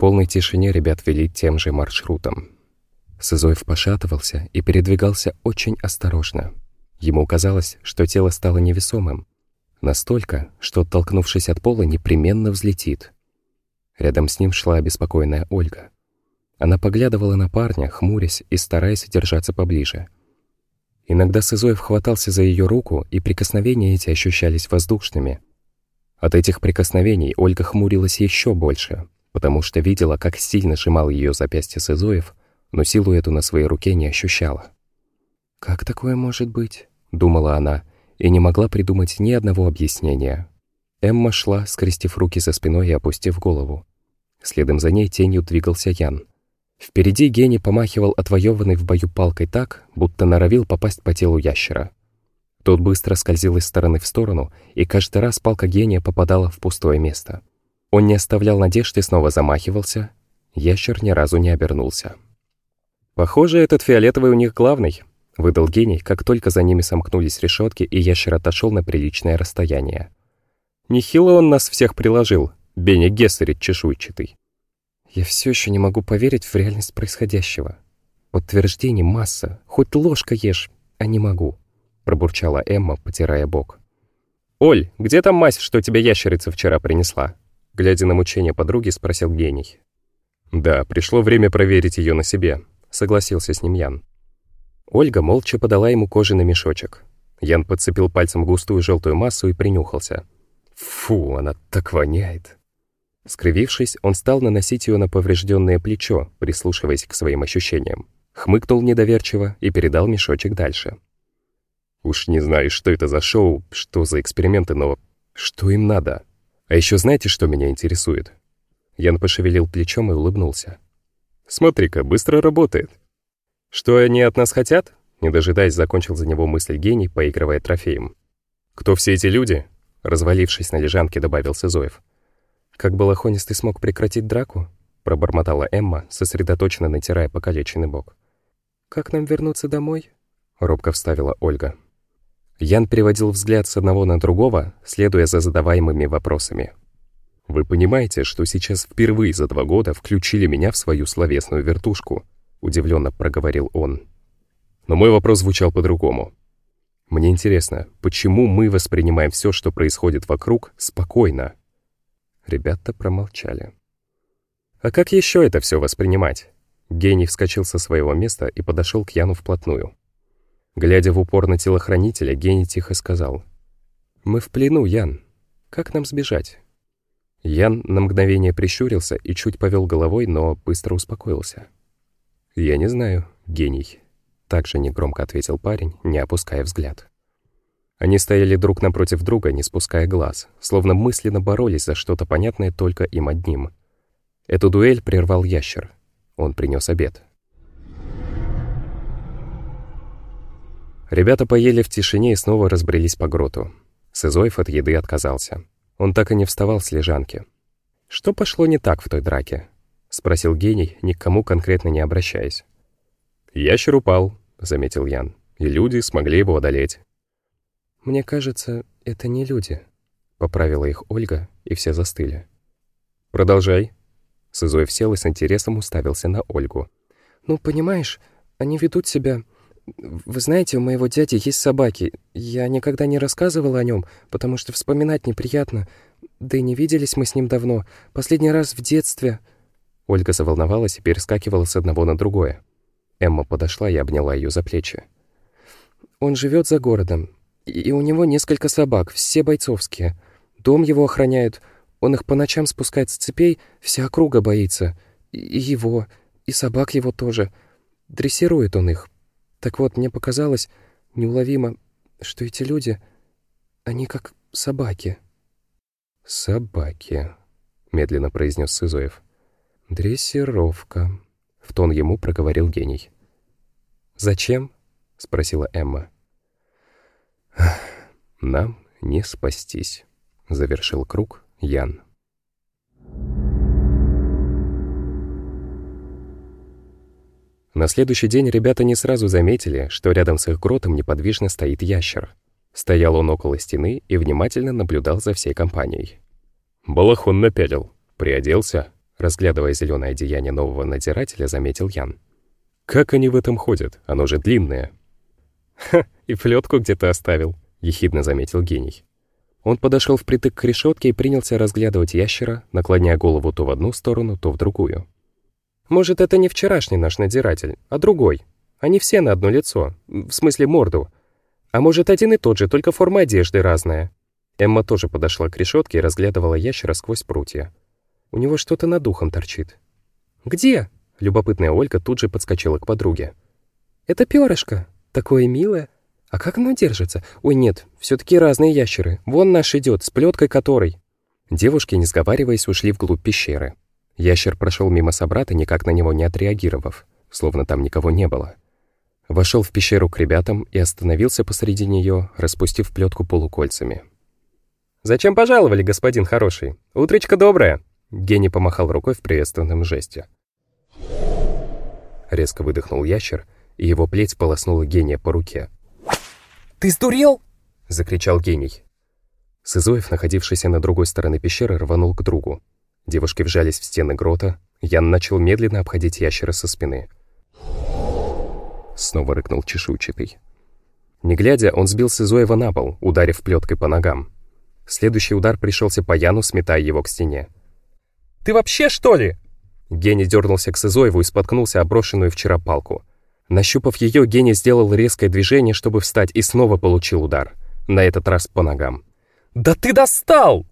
полной тишине ребят вели тем же маршрутом. Сызоев пошатывался и передвигался очень осторожно. Ему казалось, что тело стало невесомым. Настолько, что, оттолкнувшись от пола, непременно взлетит. Рядом с ним шла обеспокоенная Ольга. Она поглядывала на парня, хмурясь и стараясь держаться поближе. Иногда Сызоев хватался за ее руку, и прикосновения эти ощущались воздушными. От этих прикосновений Ольга хмурилась еще больше, потому что видела, как сильно сжимал ее запястье Сызоев, но силу эту на своей руке не ощущала. «Как такое может быть?» — думала она, и не могла придумать ни одного объяснения. Эмма шла, скрестив руки за спиной и опустив голову. Следом за ней тенью двигался Ян. Впереди гений помахивал отвоеванной в бою палкой так, будто норовил попасть по телу ящера. Тот быстро скользил из стороны в сторону, и каждый раз палка гения попадала в пустое место. Он не оставлял надежд и снова замахивался. Ящер ни разу не обернулся. «Похоже, этот фиолетовый у них главный», — выдал гений, как только за ними сомкнулись решетки, и ящер отошел на приличное расстояние. «Нехило он нас всех приложил, Беня Гессерит чешуйчатый». Я все еще не могу поверить в реальность происходящего. Подтверждений масса, хоть ложка ешь, а не могу, пробурчала Эмма, потирая бок. «Оль, где там мазь, что тебе ящерица вчера принесла?» Глядя на мучение подруги, спросил гений. «Да, пришло время проверить ее на себе», — согласился с ним Ян. Ольга молча подала ему кожаный мешочек. Ян подцепил пальцем густую желтую массу и принюхался. «Фу, она так воняет!» Скривившись, он стал наносить ее на поврежденное плечо, прислушиваясь к своим ощущениям. Хмыкнул недоверчиво и передал мешочек дальше. «Уж не знаю, что это за шоу, что за эксперименты, но что им надо? А еще знаете, что меня интересует?» Ян пошевелил плечом и улыбнулся. «Смотри-ка, быстро работает». «Что они от нас хотят?» Не дожидаясь, закончил за него мысль гений, поигрывая трофеем. «Кто все эти люди?» Развалившись на лежанке, добавил Сызоев. «Как балахонистый смог прекратить драку?» — пробормотала Эмма, сосредоточенно натирая покалеченный бок. «Как нам вернуться домой?» — робко вставила Ольга. Ян переводил взгляд с одного на другого, следуя за задаваемыми вопросами. «Вы понимаете, что сейчас впервые за два года включили меня в свою словесную вертушку?» — удивленно проговорил он. Но мой вопрос звучал по-другому. «Мне интересно, почему мы воспринимаем все, что происходит вокруг, спокойно?» Ребята промолчали. А как еще это все воспринимать? Гений вскочил со своего места и подошел к Яну вплотную. Глядя в упор на телохранителя, Гений тихо сказал. «Мы в плену, Ян. Как нам сбежать?» Ян на мгновение прищурился и чуть повел головой, но быстро успокоился. «Я не знаю, гений», — также негромко ответил парень, не опуская взгляд. Они стояли друг напротив друга, не спуская глаз, словно мысленно боролись за что-то понятное только им одним. Эту дуэль прервал ящер. Он принес обед. Ребята поели в тишине и снова разбрелись по гроту. Сызоев от еды отказался. Он так и не вставал с лежанки. «Что пошло не так в той драке?» — спросил гений, ни к кому конкретно не обращаясь. «Ящер упал», — заметил Ян, — «и люди смогли его одолеть. «Мне кажется, это не люди», — поправила их Ольга, и все застыли. «Продолжай». Сызоев сел и с интересом уставился на Ольгу. «Ну, понимаешь, они ведут себя... Вы знаете, у моего дяди есть собаки. Я никогда не рассказывала о нем, потому что вспоминать неприятно. Да и не виделись мы с ним давно. Последний раз в детстве...» Ольга заволновалась и перескакивала с одного на другое. Эмма подошла и обняла ее за плечи. «Он живет за городом. И у него несколько собак, все бойцовские. Дом его охраняют. Он их по ночам спускает с цепей, вся округа боится. И его, и собак его тоже. Дрессирует он их. Так вот, мне показалось неуловимо, что эти люди, они как собаки. «Собаки», — медленно произнес Сызоев. «Дрессировка», — в тон ему проговорил гений. «Зачем?» — спросила Эмма. «Нам не спастись», — завершил круг Ян. На следующий день ребята не сразу заметили, что рядом с их гротом неподвижно стоит ящер. Стоял он около стены и внимательно наблюдал за всей компанией. «Балахон напялил, приоделся», — Разглядывая зеленое одеяние нового надзирателя, заметил Ян. «Как они в этом ходят? Оно же длинное». «Ха, и плетку где-то оставил», — ехидно заметил гений. Он подошел впритык к решетке и принялся разглядывать ящера, наклоняя голову то в одну сторону, то в другую. «Может, это не вчерашний наш надзиратель, а другой. Они все на одно лицо, в смысле морду. А может, один и тот же, только форма одежды разная». Эмма тоже подошла к решетке и разглядывала ящера сквозь прутья. У него что-то над духом торчит. «Где?» — любопытная Ольга тут же подскочила к подруге. «Это перышко. Такое милое. А как оно держится? Ой, нет, все таки разные ящеры. Вон наш идет, с плеткой которой». Девушки, не сговариваясь, ушли вглубь пещеры. Ящер прошел мимо собрата, никак на него не отреагировав, словно там никого не было. Вошел в пещеру к ребятам и остановился посреди нее, распустив плетку полукольцами. «Зачем пожаловали, господин хороший? Утречка доброе!» Гений помахал рукой в приветственном жесте. Резко выдохнул ящер, и его плеть полоснула гения по руке. «Ты сдурел?» — закричал гений. Сызоев, находившийся на другой стороне пещеры, рванул к другу. Девушки вжались в стены грота. Ян начал медленно обходить ящера со спины. Снова рыкнул чешуйчатый. Не глядя, он сбил Сызоева на пол, ударив плеткой по ногам. Следующий удар пришелся по Яну, сметая его к стене. Ты вообще, что ли?» Гений дернулся к Сызоеву и споткнулся о брошенную вчера палку. Нащупав ее, Гений сделал резкое движение, чтобы встать, и снова получил удар. На этот раз по ногам. «Да ты достал!»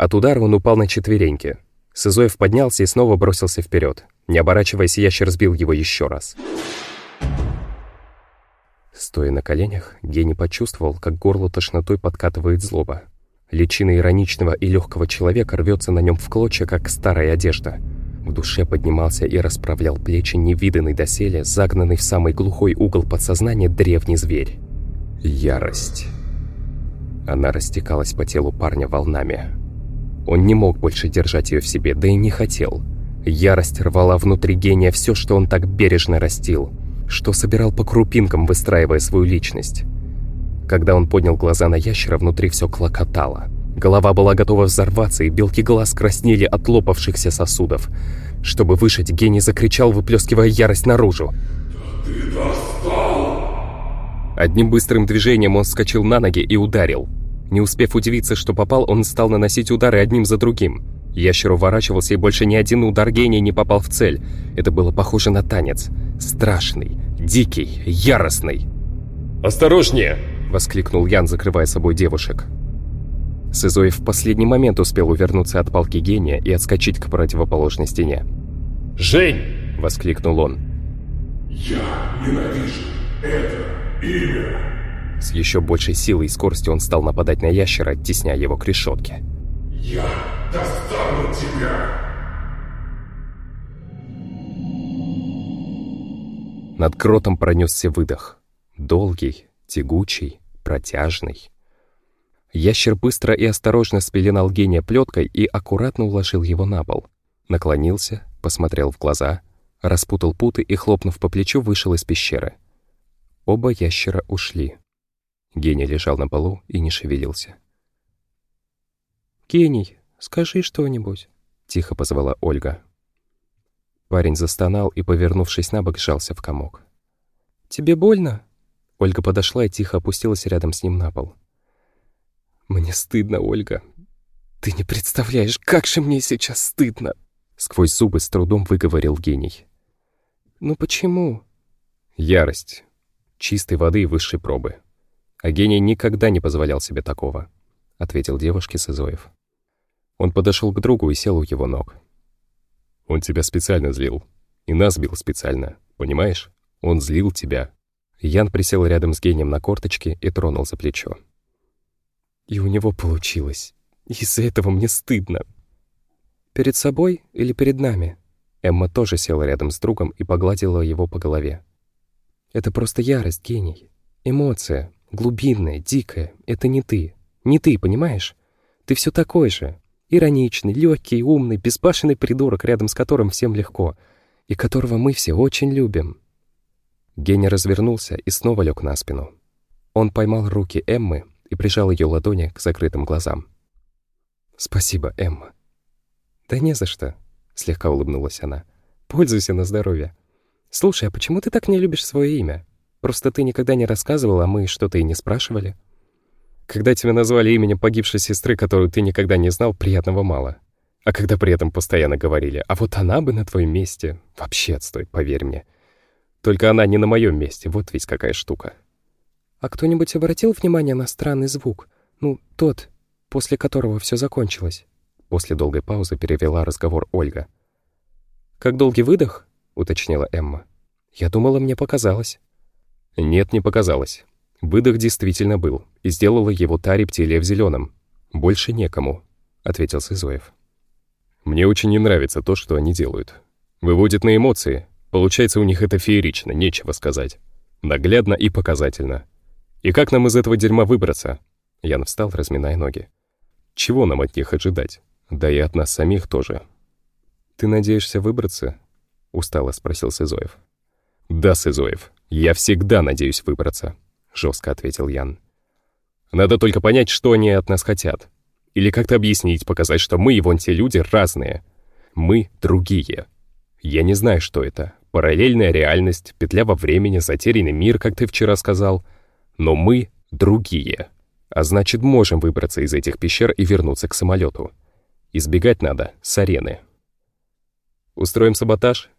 От удара он упал на четвереньки. Сызоев поднялся и снова бросился вперед. Не оборачиваясь, ящер сбил его еще раз. Стоя на коленях, Гений почувствовал, как горло тошнотой подкатывает злоба. Личина ироничного и легкого человека рвется на нем в клочья, как старая одежда. В душе поднимался и расправлял плечи невиданный доселе, загнанный в самый глухой угол подсознания древний зверь. Ярость. Она растекалась по телу парня волнами. Он не мог больше держать ее в себе, да и не хотел. Ярость рвала внутри гения все, что он так бережно растил, что собирал по крупинкам, выстраивая свою личность. Когда он поднял глаза на ящера, внутри все клокотало. Голова была готова взорваться, и белки глаз краснели от лопавшихся сосудов. Чтобы вышить, гений закричал, выплескивая ярость наружу. «Ты достал!» Одним быстрым движением он вскочил на ноги и ударил. Не успев удивиться, что попал, он стал наносить удары одним за другим. Ящер уворачивался, и больше ни один удар гения не попал в цель. Это было похоже на танец. Страшный, дикий, яростный. «Осторожнее!» — воскликнул Ян, закрывая собой девушек. Сызоев в последний момент успел увернуться от палки гения и отскочить к противоположной стене. «Жень!» — воскликнул он. «Я ненавижу это имя!» С еще большей силой и скоростью он стал нападать на ящера, оттесняя его к решетке. «Я достану тебя!» Над кротом пронесся выдох. Долгий, тягучий, протяжный. Ящер быстро и осторожно спеленал гения плеткой и аккуратно уложил его на пол. Наклонился, посмотрел в глаза, распутал путы и, хлопнув по плечу, вышел из пещеры. Оба ящера ушли. Гений лежал на полу и не шевелился. «Гений, скажи что-нибудь», — тихо позвала Ольга. Парень застонал и, повернувшись на бок, сжался в комок. «Тебе больно?» Ольга подошла и тихо опустилась рядом с ним на пол. «Мне стыдно, Ольга. Ты не представляешь, как же мне сейчас стыдно!» Сквозь зубы с трудом выговорил гений. «Ну почему?» Ярость. Чистой воды и высшей пробы. А гений никогда не позволял себе такого, ответил девушке Сызоев. Он подошел к другу и сел у его ног. Он тебя специально злил. И нас бил специально, понимаешь? Он злил тебя, Ян присел рядом с гением на корточке и тронул за плечо. И у него получилось. Из-за этого мне стыдно. Перед собой или перед нами? Эмма тоже села рядом с другом и погладила его по голове. Это просто ярость, гений. Эмоция, глубинная, дикая. Это не ты. Не ты, понимаешь? Ты все такой же. Ироничный, легкий, умный, безбашенный придурок, рядом с которым всем легко. И которого мы все очень любим. Геня развернулся и снова лег на спину. Он поймал руки Эммы и прижал ее ладони к закрытым глазам. «Спасибо, Эмма». «Да не за что. слегка улыбнулась она. «Пользуйся на здоровье. Слушай, а почему ты так не любишь свое имя? Просто ты никогда не рассказывал, а мы что-то и не спрашивали». Когда тебя назвали именем погибшей сестры, которую ты никогда не знал, приятного мало. А когда при этом постоянно говорили, а вот она бы на твоем месте, вообще отстой, поверь мне. Только она не на моем месте, вот ведь какая штука. А кто-нибудь обратил внимание на странный звук? Ну, тот, после которого все закончилось. После долгой паузы перевела разговор Ольга. «Как долгий выдох?» — уточнила Эмма. «Я думала, мне показалось». «Нет, не показалось. Выдох действительно был, и сделала его та рептилия в зеленом. Больше некому, ответил Сызоев. Мне очень не нравится то, что они делают. Выводят на эмоции. Получается, у них это феерично, нечего сказать. Наглядно и показательно. И как нам из этого дерьма выбраться? Ян встал, разминая ноги. Чего нам от них ожидать? Да и от нас самих тоже. Ты надеешься выбраться? Устало спросил Сызоев. Да, Сызоев, я всегда надеюсь выбраться. — жестко ответил Ян. «Надо только понять, что они от нас хотят. Или как-то объяснить, показать, что мы и вон те люди разные. Мы другие. Я не знаю, что это. Параллельная реальность, петля во времени, затерянный мир, как ты вчера сказал. Но мы другие. А значит, можем выбраться из этих пещер и вернуться к самолету. Избегать надо с арены». «Устроим саботаж?»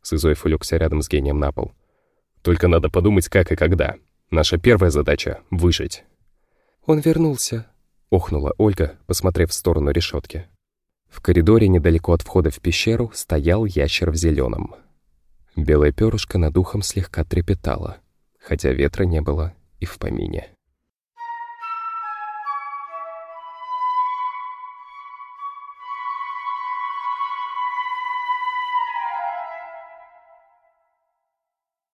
Сызоев улегся рядом с гением на пол. «Только надо подумать, как и когда». Наша первая задача — выжить». «Он вернулся», — охнула Ольга, посмотрев в сторону решетки. В коридоре недалеко от входа в пещеру стоял ящер в зеленом. Белое перышко над ухом слегка трепетало, хотя ветра не было и в помине.